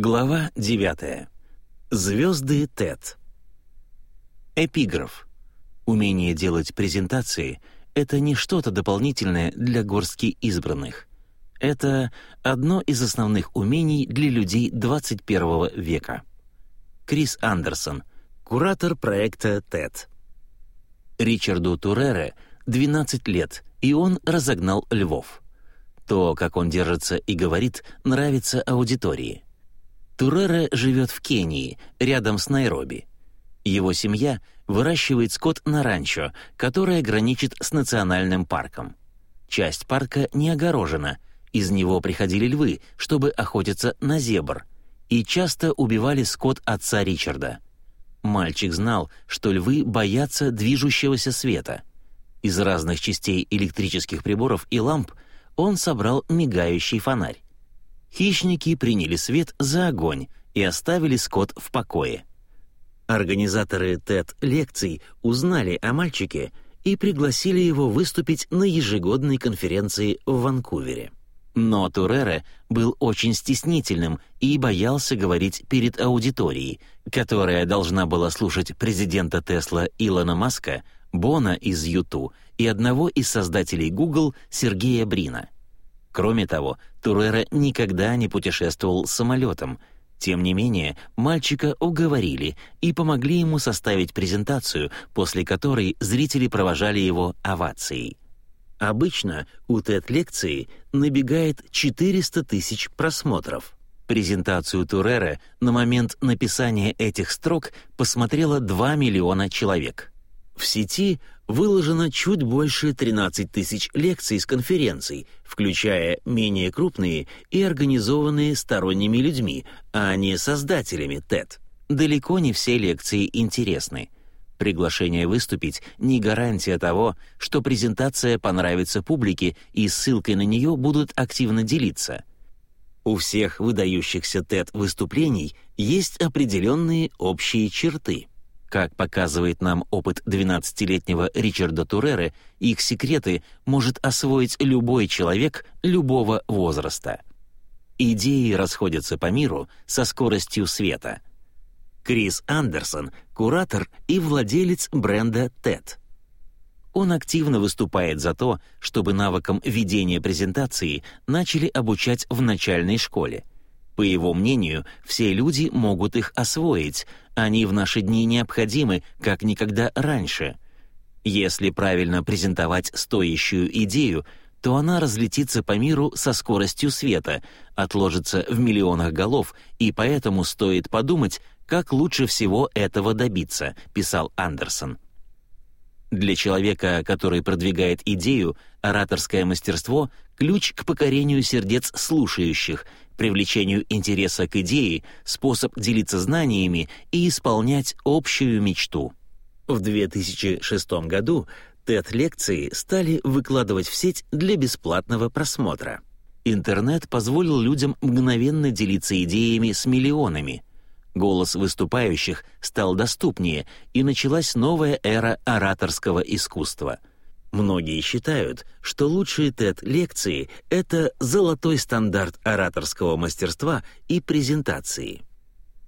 Глава 9. Звезды ТЭД. Эпиграф. Умение делать презентации — это не что-то дополнительное для горстки избранных. Это одно из основных умений для людей 21 века. Крис Андерсон, куратор проекта TED. Ричарду Турере 12 лет, и он разогнал львов. То, как он держится и говорит, нравится аудитории. Турере живет в Кении, рядом с Найроби. Его семья выращивает скот на ранчо, которое граничит с национальным парком. Часть парка не огорожена, из него приходили львы, чтобы охотиться на зебр, и часто убивали скот отца Ричарда. Мальчик знал, что львы боятся движущегося света. Из разных частей электрических приборов и ламп он собрал мигающий фонарь. Хищники приняли свет за огонь и оставили скот в покое. Организаторы TED-лекций узнали о мальчике и пригласили его выступить на ежегодной конференции в Ванкувере. Но Турере был очень стеснительным и боялся говорить перед аудиторией, которая должна была слушать президента Тесла Илона Маска, Бона из Юту и одного из создателей Google Сергея Брина. Кроме того, Турера никогда не путешествовал самолетом — тем не менее, мальчика уговорили и помогли ему составить презентацию, после которой зрители провожали его овацией. Обычно у TED-лекции набегает 400 тысяч просмотров. Презентацию Турера на момент написания этих строк посмотрело 2 миллиона человек. В сети выложено чуть больше 13 тысяч лекций с конференций, включая менее крупные и организованные сторонними людьми, а не создателями TED. Далеко не все лекции интересны. Приглашение выступить не гарантия того, что презентация понравится публике и ссылкой на нее будут активно делиться. У всех выдающихся TED-выступлений есть определенные общие черты — как показывает нам опыт 12-летнего Ричарда Туреры, их секреты может освоить любой человек любого возраста. Идеи расходятся по миру со скоростью света. Крис Андерсон — куратор и владелец бренда TED. Он активно выступает за то, чтобы навыкам ведения презентации начали обучать в начальной школе — по его мнению, все люди могут их освоить, они в наши дни необходимы, как никогда раньше. Если правильно презентовать стоящую идею, то она разлетится по миру со скоростью света, отложится в миллионах голов, и поэтому стоит подумать, как лучше всего этого добиться, писал Андерсон. Для человека, который продвигает идею, ораторское мастерство — ключ к покорению сердец слушающих, привлечению интереса к идее, способ делиться знаниями и исполнять общую мечту. В 2006 году TED-лекции стали выкладывать в сеть для бесплатного просмотра. Интернет позволил людям мгновенно делиться идеями с миллионами. Голос выступающих стал доступнее, и началась новая эра ораторского искусства — Многие считают, что лучшие TED-лекции — это золотой стандарт ораторского мастерства и презентации.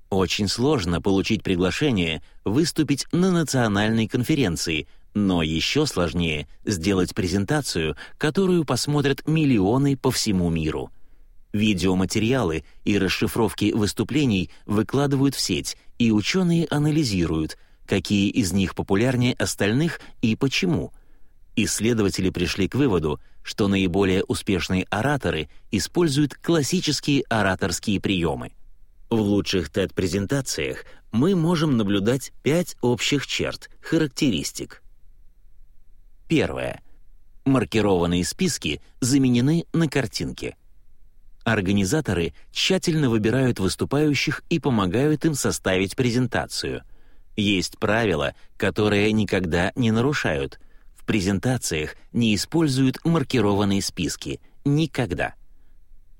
Очень сложно получить приглашение выступить на национальной конференции, но еще сложнее сделать презентацию, которую посмотрят миллионы по всему миру. Видеоматериалы и расшифровки выступлений выкладывают в сеть, и ученые анализируют, какие из них популярнее остальных и почему — Исследователи пришли к выводу, что наиболее успешные ораторы используют классические ораторские приемы. В лучших TED-презентациях мы можем наблюдать пять общих черт, характеристик. Первое. Маркированные списки заменены на картинки. Организаторы тщательно выбирают выступающих и помогают им составить презентацию. Есть правила, которые никогда не нарушают — презентациях не используют маркированные списки. Никогда.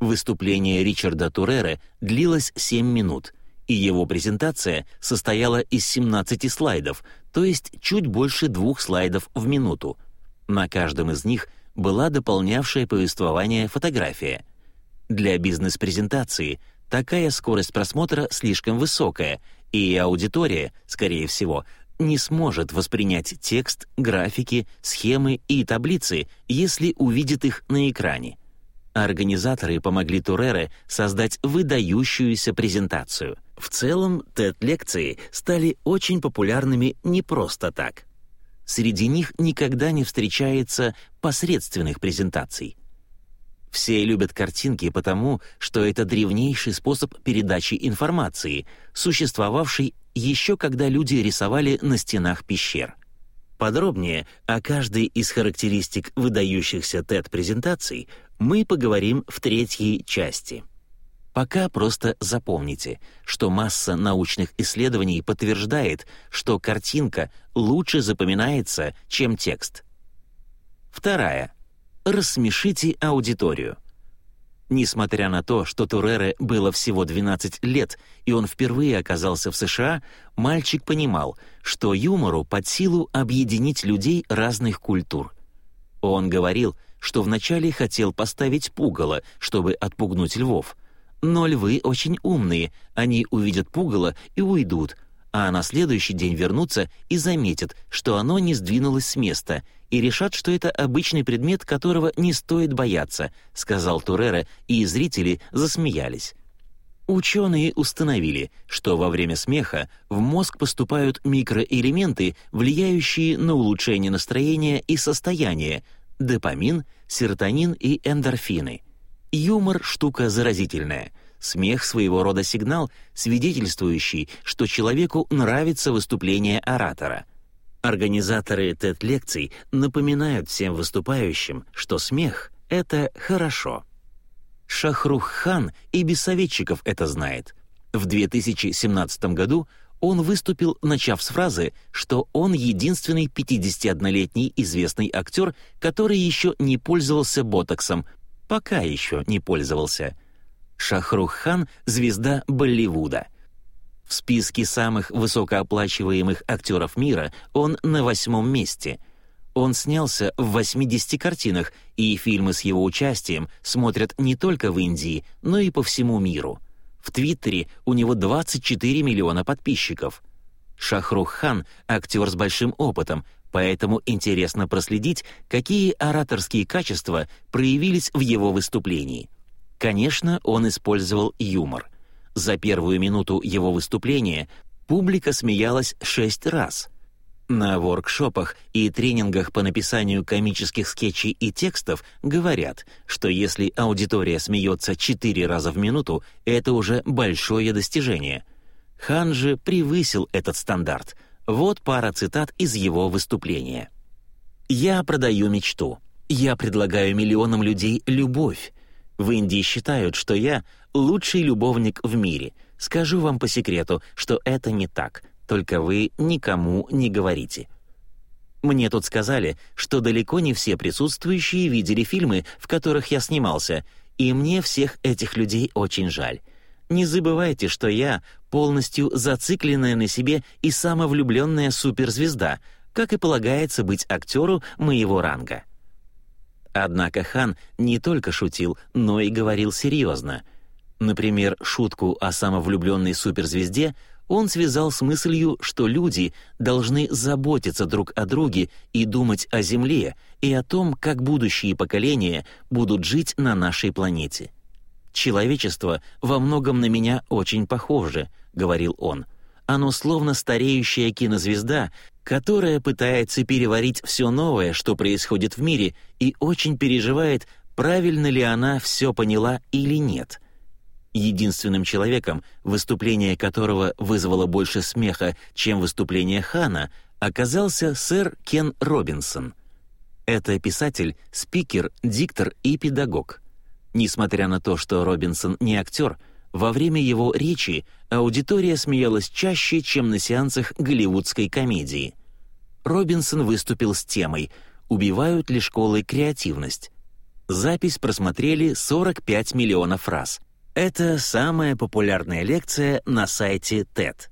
Выступление Ричарда Турера длилось 7 минут, и его презентация состояла из 17 слайдов, то есть чуть больше двух слайдов в минуту. На каждом из них была дополнявшая повествование фотография. Для бизнес-презентации такая скорость просмотра слишком высокая, и аудитория, скорее всего, не сможет воспринять текст, графики, схемы и таблицы, если увидит их на экране. Организаторы помогли Турере создать выдающуюся презентацию. В целом, TED-лекции стали очень популярными не просто так. Среди них никогда не встречается посредственных презентаций. Все любят картинки потому, что это древнейший способ передачи информации, существовавший еще когда люди рисовали на стенах пещер. Подробнее о каждой из характеристик выдающихся TED-презентаций мы поговорим в третьей части. Пока просто запомните, что масса научных исследований подтверждает, что картинка лучше запоминается, чем текст. Вторая. Рассмешите аудиторию. Несмотря на то, что Турере было всего 12 лет, и он впервые оказался в США, мальчик понимал, что юмору под силу объединить людей разных культур. Он говорил, что вначале хотел поставить пугало, чтобы отпугнуть львов. Но львы очень умные, они увидят пугало и уйдут, а на следующий день вернутся и заметят, что оно не сдвинулось с места, и решат, что это обычный предмет, которого не стоит бояться, сказал Турера, и зрители засмеялись. Ученые установили, что во время смеха в мозг поступают микроэлементы, влияющие на улучшение настроения и состояния, допамин, серотонин и эндорфины. Юмор — штука заразительная. Смех — своего рода сигнал, свидетельствующий, что человеку нравится выступление оратора. Организаторы TED-лекций напоминают всем выступающим, что смех — это хорошо. Шахрух Хан и без советчиков это знает. В 2017 году он выступил, начав с фразы, что он единственный 51-летний известный актер, который еще не пользовался ботоксом, пока еще не пользовался. Шахрух Хан — звезда Болливуда. В списке самых высокооплачиваемых актеров мира он на восьмом месте — он снялся в 80 картинах, и фильмы с его участием смотрят не только в Индии, но и по всему миру. В Твиттере у него 24 миллиона подписчиков. Шахрух Хан — актер с большим опытом, поэтому интересно проследить, какие ораторские качества проявились в его выступлении. Конечно, он использовал юмор. За первую минуту его выступления публика смеялась шесть раз — на воркшопах и тренингах по написанию комических скетчей и текстов говорят, что если аудитория смеется четыре раза в минуту, это уже большое достижение. Хан же превысил этот стандарт. Вот пара цитат из его выступления. «Я продаю мечту. Я предлагаю миллионам людей любовь. В Индии считают, что я лучший любовник в мире. Скажу вам по секрету, что это не так. Только вы никому не говорите. Мне тут сказали, что далеко не все присутствующие видели фильмы, в которых я снимался, и мне всех этих людей очень жаль. Не забывайте, что я полностью зацикленная на себе и самовлюбленная суперзвезда, как и полагается быть актеру моего ранга. Однако Хан не только шутил, но и говорил серьезно. Например, шутку о самовлюбленной суперзвезде он связал с мыслью, что люди должны заботиться друг о друге и думать о Земле и о том, как будущие поколения будут жить на нашей планете. «Человечество во многом на меня очень похоже», — говорил он. «Оно словно стареющая кинозвезда, которая пытается переварить все новое, что происходит в мире, и очень переживает, правильно ли она все поняла или нет». Единственным человеком, выступление которого вызвало больше смеха, чем выступление Хана, оказался сэр Кен Робинсон. Это писатель, спикер, диктор и педагог. Несмотря на то, что Робинсон не актер, во время его речи аудитория смеялась чаще, чем на сеансах голливудской комедии. Робинсон выступил с темой «Убивают ли школы креативность?». Запись просмотрели 45 миллионов раз — это самая популярная лекция на сайте TED.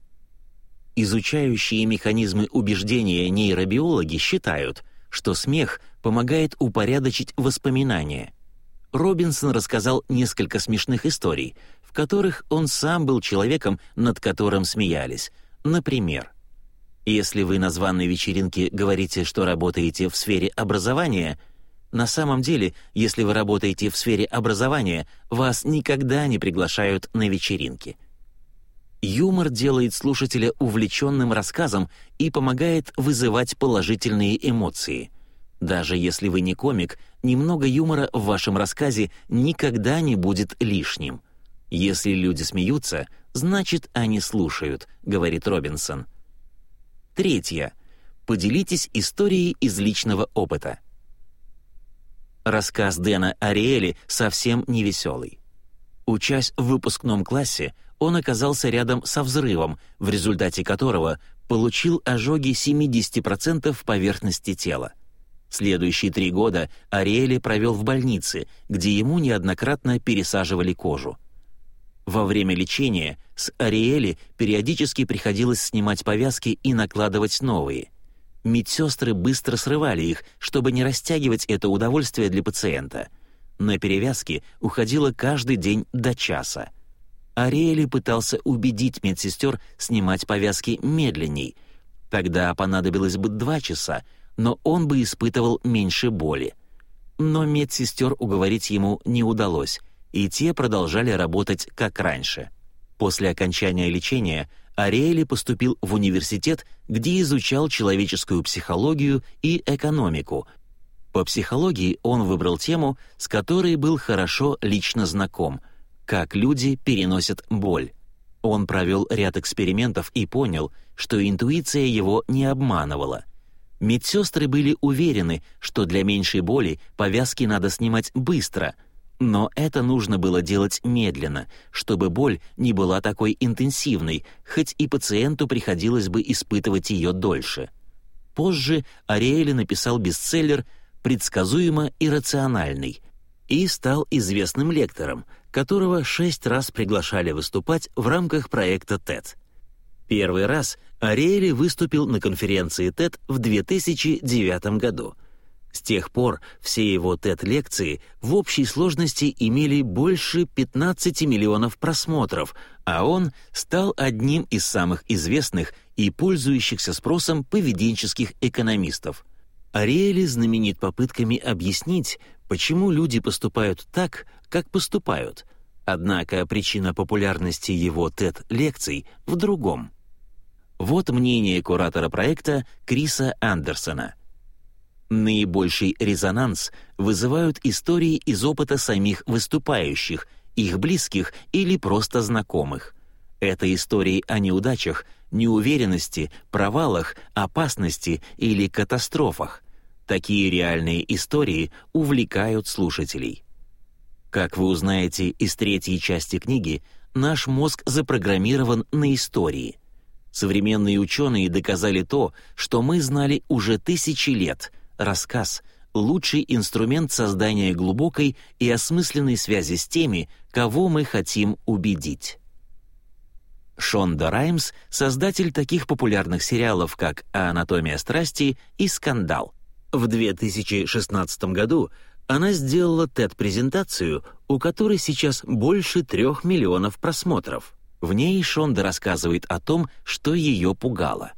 Изучающие механизмы убеждения нейробиологи считают, что смех помогает упорядочить воспоминания. Робинсон рассказал несколько смешных историй, которых он сам был человеком, над которым смеялись. Например, если вы на званной вечеринке говорите, что работаете в сфере образования, на самом деле, если вы работаете в сфере образования, вас никогда не приглашают на вечеринки. Юмор делает слушателя увлеченным рассказом и помогает вызывать положительные эмоции. Даже если вы не комик, немного юмора в вашем рассказе никогда не будет лишним. Если люди смеются, значит, они слушают, говорит Робинсон. Третье. Поделитесь историей из личного опыта. Рассказ Дэна Ариэли совсем не веселый. Учась в выпускном классе, он оказался рядом со взрывом, в результате которого получил ожоги 70% поверхности тела. Следующие три года Ариэли провел в больнице, где ему неоднократно пересаживали кожу. Во время лечения с Ариэли периодически приходилось снимать повязки и накладывать новые. Медсестры быстро срывали их, чтобы не растягивать это удовольствие для пациента. На перевязки уходило каждый день до часа. Ариэли пытался убедить медсестер снимать повязки медленней. Тогда понадобилось бы два часа, но он бы испытывал меньше боли. Но медсестер уговорить ему не удалось, и те продолжали работать как раньше. После окончания лечения Ариэли поступил в университет, где изучал человеческую психологию и экономику. По психологии он выбрал тему, с которой был хорошо лично знаком — как люди переносят боль. Он провел ряд экспериментов и понял, что интуиция его не обманывала. Медсестры были уверены, что для меньшей боли повязки надо снимать быстро, но это нужно было делать медленно, чтобы боль не была такой интенсивной, хоть и пациенту приходилось бы испытывать ее дольше. Позже Ариэли написал бестселлер «Предсказуемо иррациональный» и стал известным лектором — которого шесть раз приглашали выступать в рамках проекта TED. Первый раз Ариэли выступил на конференции TED в 2009 году. С тех пор все его TED-лекции в общей сложности имели больше 15 миллионов просмотров, а он стал одним из самых известных и пользующихся спросом поведенческих экономистов. Ариэли знаменит попытками объяснить, почему люди поступают так, как поступают. Однако причина популярности его TED-лекций в другом. Вот мнение куратора проекта Криса Андерсона. Наибольший резонанс вызывают истории из опыта самих выступающих, их близких или просто знакомых. Это истории о неудачах, неуверенности, провалах, опасности или катастрофах. Такие реальные истории увлекают слушателей. Как вы узнаете из третьей части книги, наш мозг запрограммирован на истории. Современные ученые доказали то, что мы знали уже тысячи лет. Рассказ — лучший инструмент создания глубокой и осмысленной связи с теми, кого мы хотим убедить. Шонда Раймс — создатель таких популярных сериалов, как «Анатомия страсти» и «Скандал». В 2016 году она сделала TED-презентацию, у которой сейчас больше трех миллионов просмотров. В ней Шонда рассказывает о том, что ее пугало.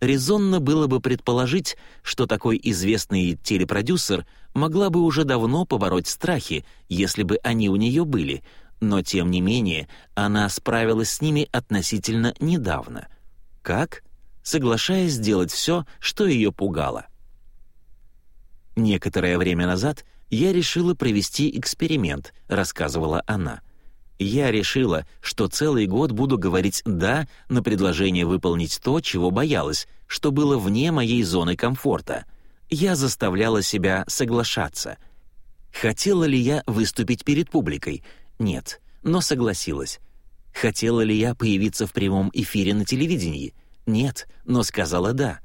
Резонно было бы предположить, что такой известный телепродюсер могла бы уже давно побороть страхи, если бы они у нее были, но тем не менее она справилась с ними относительно недавно. Как? Соглашаясь сделать все, что ее пугало. Некоторое время назад я решила провести эксперимент, рассказывала она. Я решила, что целый год буду говорить «да» на предложение выполнить то, чего боялась, что было вне моей зоны комфорта. Я заставляла себя соглашаться. Хотела ли я выступить перед публикой? Нет, но согласилась. Хотела ли я появиться в прямом эфире на телевидении? Нет, но сказала «да».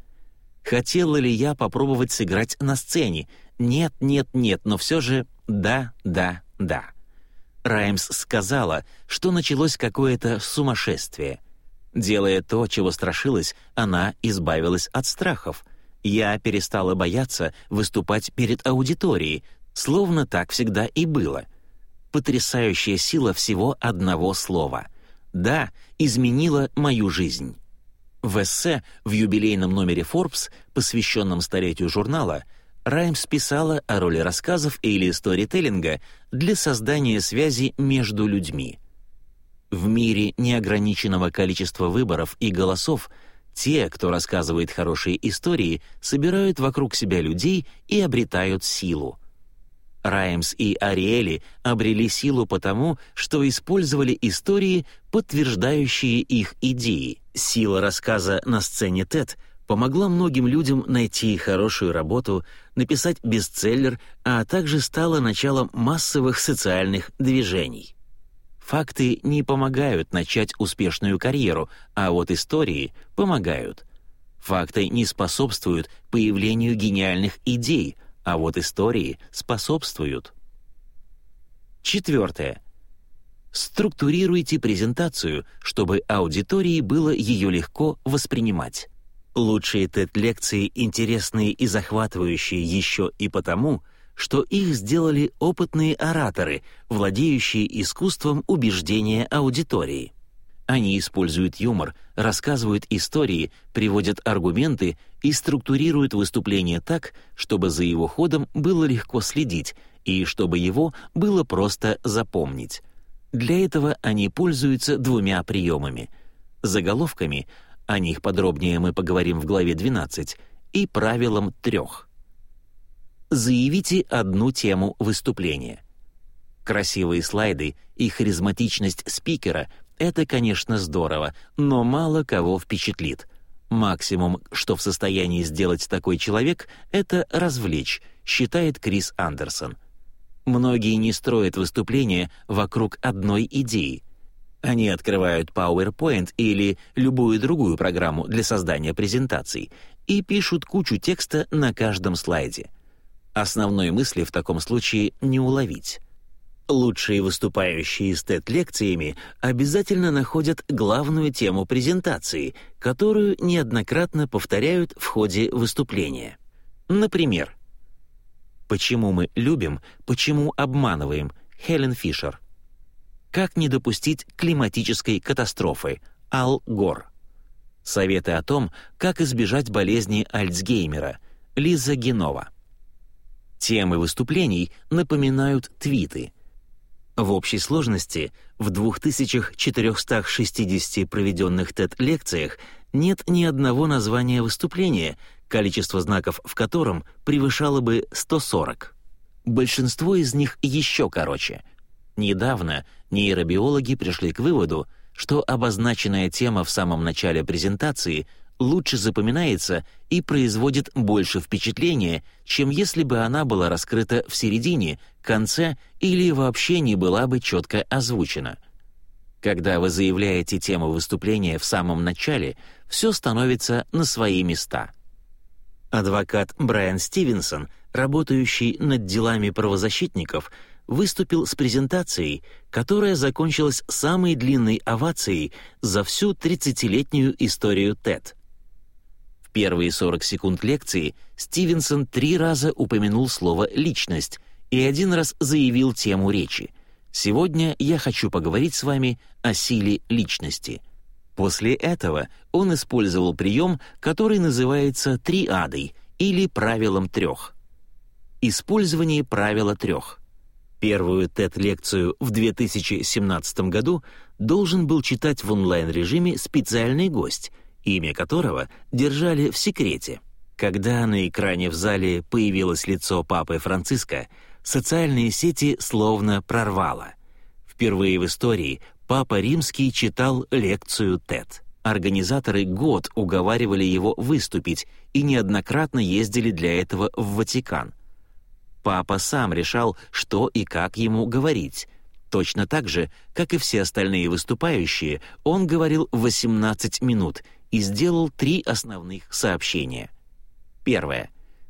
Хотела ли я попробовать сыграть на сцене? Нет, нет, нет, но все же да, да, да. Раймс сказала, что началось какое-то сумасшествие. Делая то, чего страшилась, она избавилась от страхов. Я перестала бояться выступать перед аудиторией, словно так всегда и было. потрясающая сила всего одного слова. Да, изменила мою жизнь. В эссе в юбилейном номере Forbes, посвященном столетию журнала, Раймс писала о роли рассказов или сторителлинга для создания связи между людьми. В мире неограниченного количества выборов и голосов те, кто рассказывает хорошие истории, собирают вокруг себя людей и обретают силу. Раймс и Ариэли обрели силу потому, что использовали истории, подтверждающие их идеи. Сила рассказа на сцене TED помогла многим людям найти хорошую работу, написать бестселлер, а также стала началом массовых социальных движений. Факты не помогают начать успешную карьеру, а вот истории помогают. Факты не способствуют появлению гениальных идей, а вот истории способствуют. Четвертое. Структурируйте презентацию, чтобы аудитории было ее легко воспринимать. Лучшие TED-лекции интересные и захватывающие еще и потому, что их сделали опытные ораторы, владеющие искусством убеждения аудитории. Они используют юмор, рассказывают истории, приводят аргументы и структурируют выступление так, чтобы за его ходом было легко следить и чтобы его было просто запомнить. Для этого они пользуются двумя приемами — заголовками, о них подробнее мы поговорим в главе 12, и правилом трех — заявите одну тему выступления. Красивые слайды и харизматичность спикера — это, конечно, здорово, но мало кого впечатлит. Максимум, что в состоянии сделать такой человек, это развлечь, считает Крис Андерсон. Многие не строят выступления вокруг одной идеи. Они открывают PowerPoint или любую другую программу для создания презентаций и пишут кучу текста на каждом слайде — Основной мысли в таком случае не уловить. Лучшие выступающие с TED-лекциями обязательно находят главную тему презентации, которую неоднократно повторяют в ходе выступления. Например, «Почему мы любим, почему обманываем» Хелен Фишер. «Как не допустить климатической катастрофы» Ал Гор. Советы о том, как избежать болезни Альцгеймера Лиза Генова. Темы выступлений напоминают твиты. В общей сложности в 2460 проведенных TED-лекциях нет ни одного названия выступления, количество знаков в котором превышало бы 140. Большинство из них еще короче. Недавно нейробиологи пришли к выводу, что обозначенная тема в самом начале презентации — лучше запоминается и производит больше впечатления, чем если бы она была раскрыта в середине, конце или вообще не была бы четко озвучена. Когда вы заявляете тему выступления в самом начале, все становится на свои места. Адвокат Брайан Стивенсон, работающий над делами правозащитников, выступил с презентацией, которая закончилась самой длинной овацией за всю 30-летнюю историю TED — первые 40 секунд лекции Стивенсон три раза упомянул слово «личность» и один раз заявил тему речи. «Сегодня я хочу поговорить с вами о силе личности». После этого он использовал прием, который называется триадой или правилом трех. Использование правила трех. Первую TED-лекцию в 2017 году должен был читать в онлайн-режиме специальный гость — имя которого держали в секрете. Когда на экране в зале появилось лицо папы Франциска, социальные сети словно прорвало. Впервые в истории папа римский читал лекцию ТЭД. Организаторы год уговаривали его выступить и неоднократно ездили для этого в Ватикан. Папа сам решал, что и как ему говорить. Точно так же, как и все остальные выступающие, он говорил 18 минут и сделал три основных сообщения. Первое.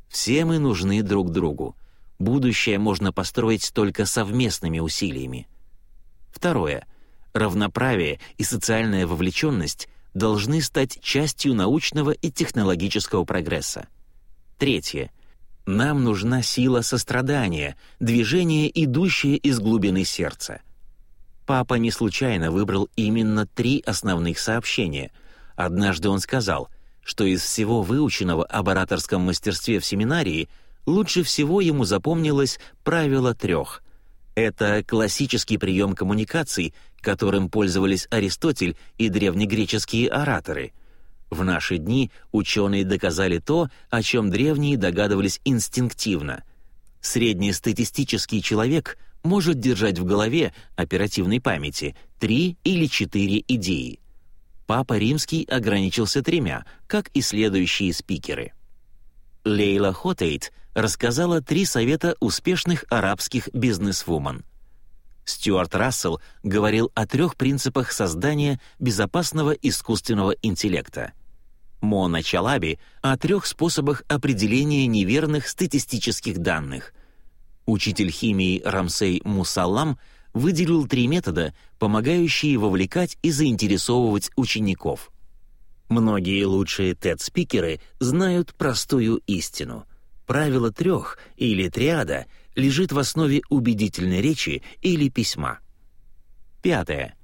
Все мы нужны друг другу. Будущее можно построить только совместными усилиями. Второе. Равноправие и социальная вовлеченность должны стать частью научного и технологического прогресса. Третье. Нам нужна сила сострадания, движение, идущее из глубины сердца. Папа не случайно выбрал именно три основных сообщения. Однажды он сказал, что из всего выученного об ораторском мастерстве в семинарии лучше всего ему запомнилось правило трех. Это классический прием коммуникаций, которым пользовались Аристотель и древнегреческие ораторы — в наши дни ученые доказали то, о чем древние догадывались инстинктивно. Среднестатистический человек может держать в голове оперативной памяти три или четыре идеи. Папа Римский ограничился тремя, как и следующие спикеры. Лейла Хотейт рассказала три совета успешных арабских бизнесвумен. Стюарт Рассел говорил о трех принципах создания безопасного искусственного интеллекта — Мона Чалаби о трех способах определения неверных статистических данных. Учитель химии Рамсей Мусаллам выделил три метода, помогающие вовлекать и заинтересовывать учеников. Многие лучшие TED-спикеры знают простую истину. Правило трех или триада лежит в основе убедительной речи или письма. Пятое.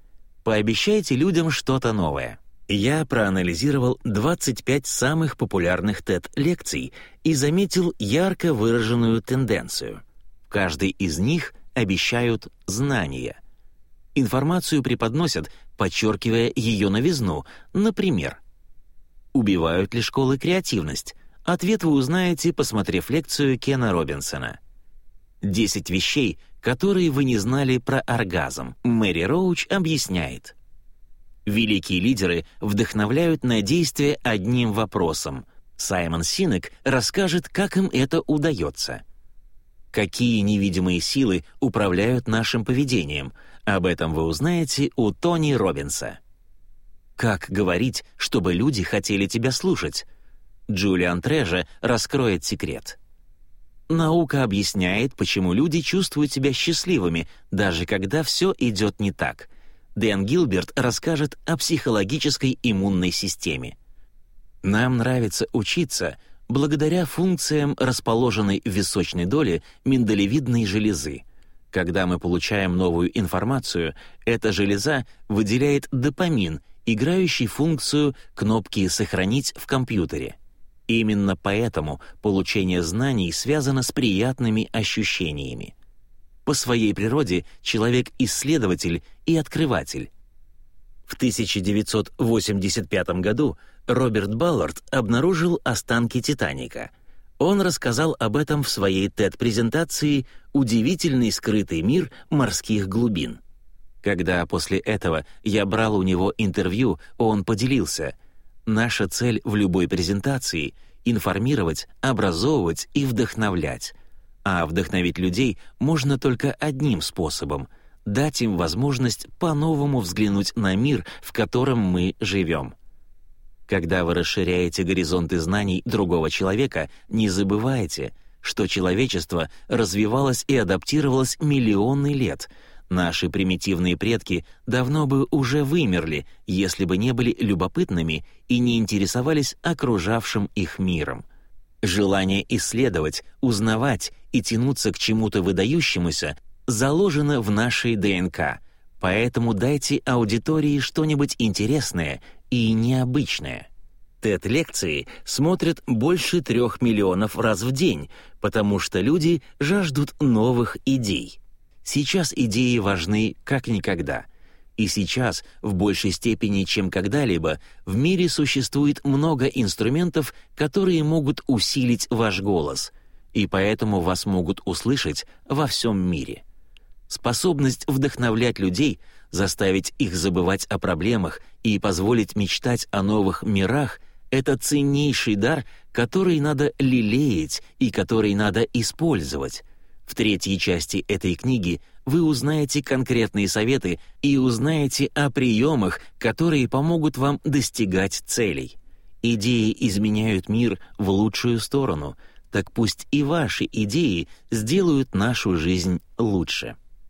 Пообещайте людям что-то новое я проанализировал 25 самых популярных TED-лекций и заметил ярко выраженную тенденцию. В каждой из них обещают знания. Информацию преподносят, подчеркивая ее новизну. Например, «Убивают ли школы креативность?» Ответ вы узнаете, посмотрев лекцию Кена Робинсона. «Десять вещей, которые вы не знали про оргазм». Мэри Роуч объясняет — Великие лидеры вдохновляют на действие одним вопросом. Саймон Синек расскажет, как им это удается. Какие невидимые силы управляют нашим поведением? Об этом вы узнаете у Тони Робинса. Как говорить, чтобы люди хотели тебя слушать? Джулиан Трежа раскроет секрет. Наука объясняет, почему люди чувствуют себя счастливыми, даже когда все идет не так — Дэн Гилберт расскажет о психологической иммунной системе. Нам нравится учиться благодаря функциям расположенной в височной доле миндалевидной железы. Когда мы получаем новую информацию, эта железа выделяет допамин, играющий функцию кнопки «Сохранить» в компьютере. Именно поэтому получение знаний связано с приятными ощущениями. По своей природе человек — исследователь и открыватель. В 1985 году Роберт Баллард обнаружил останки «Титаника». Он рассказал об этом в своей TED-презентации «Удивительный скрытый мир морских глубин». Когда после этого я брал у него интервью, он поделился. «Наша цель в любой презентации — информировать, образовывать и вдохновлять. А вдохновить людей можно только одним способом — дать им возможность по-новому взглянуть на мир, в котором мы живем. Когда вы расширяете горизонты знаний другого человека, не забывайте, что человечество развивалось и адаптировалось миллионы лет. Наши примитивные предки давно бы уже вымерли, если бы не были любопытными и не интересовались окружавшим их миром. Желание исследовать, узнавать и тянуться к чему-то выдающемуся заложено в нашей ДНК, поэтому дайте аудитории что-нибудь интересное и необычное. TED-лекции смотрят больше трех миллионов раз в день, потому что люди жаждут новых идей. Сейчас идеи важны как никогда — и сейчас, в большей степени, чем когда-либо, в мире существует много инструментов, которые могут усилить ваш голос, и поэтому вас могут услышать во всем мире. Способность вдохновлять людей, заставить их забывать о проблемах и позволить мечтать о новых мирах — это ценнейший дар, который надо лелеять и который надо использовать. В третьей части этой книги вы узнаете конкретные советы и узнаете о приемах, которые помогут вам достигать целей. Идеи изменяют мир в лучшую сторону, так пусть и ваши идеи сделают нашу жизнь лучше.